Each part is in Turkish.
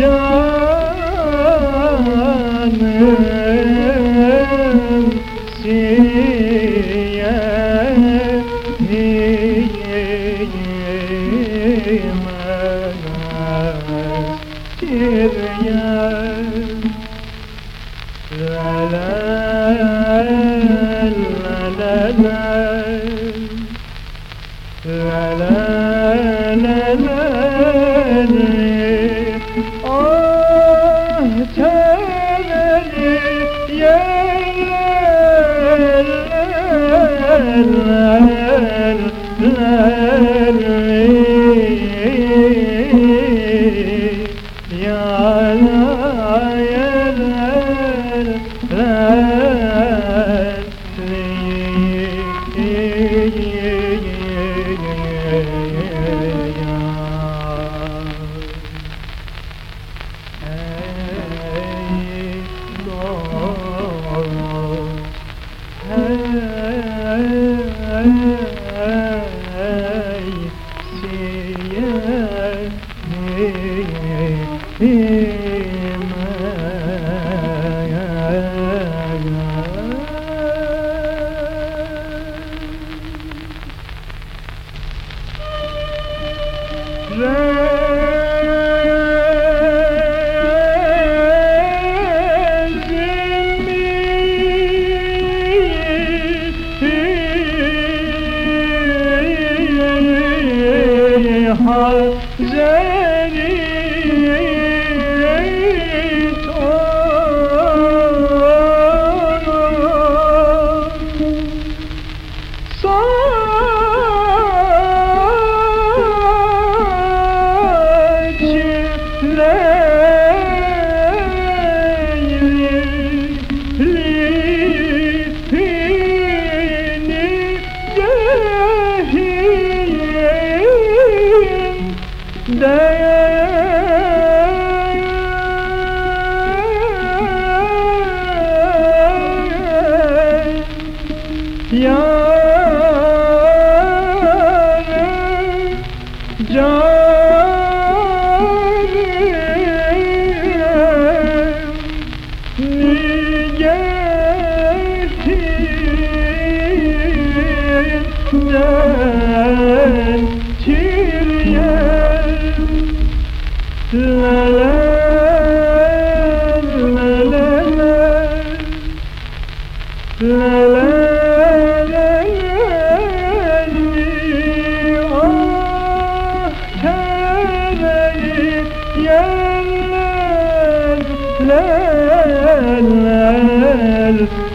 canım sil la Hey Yeah.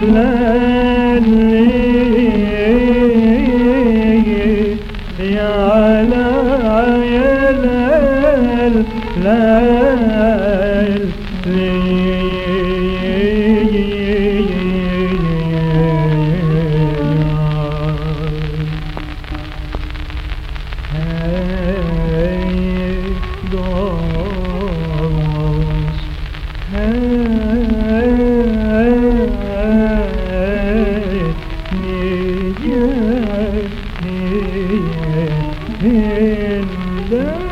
لا على يا ليل girl.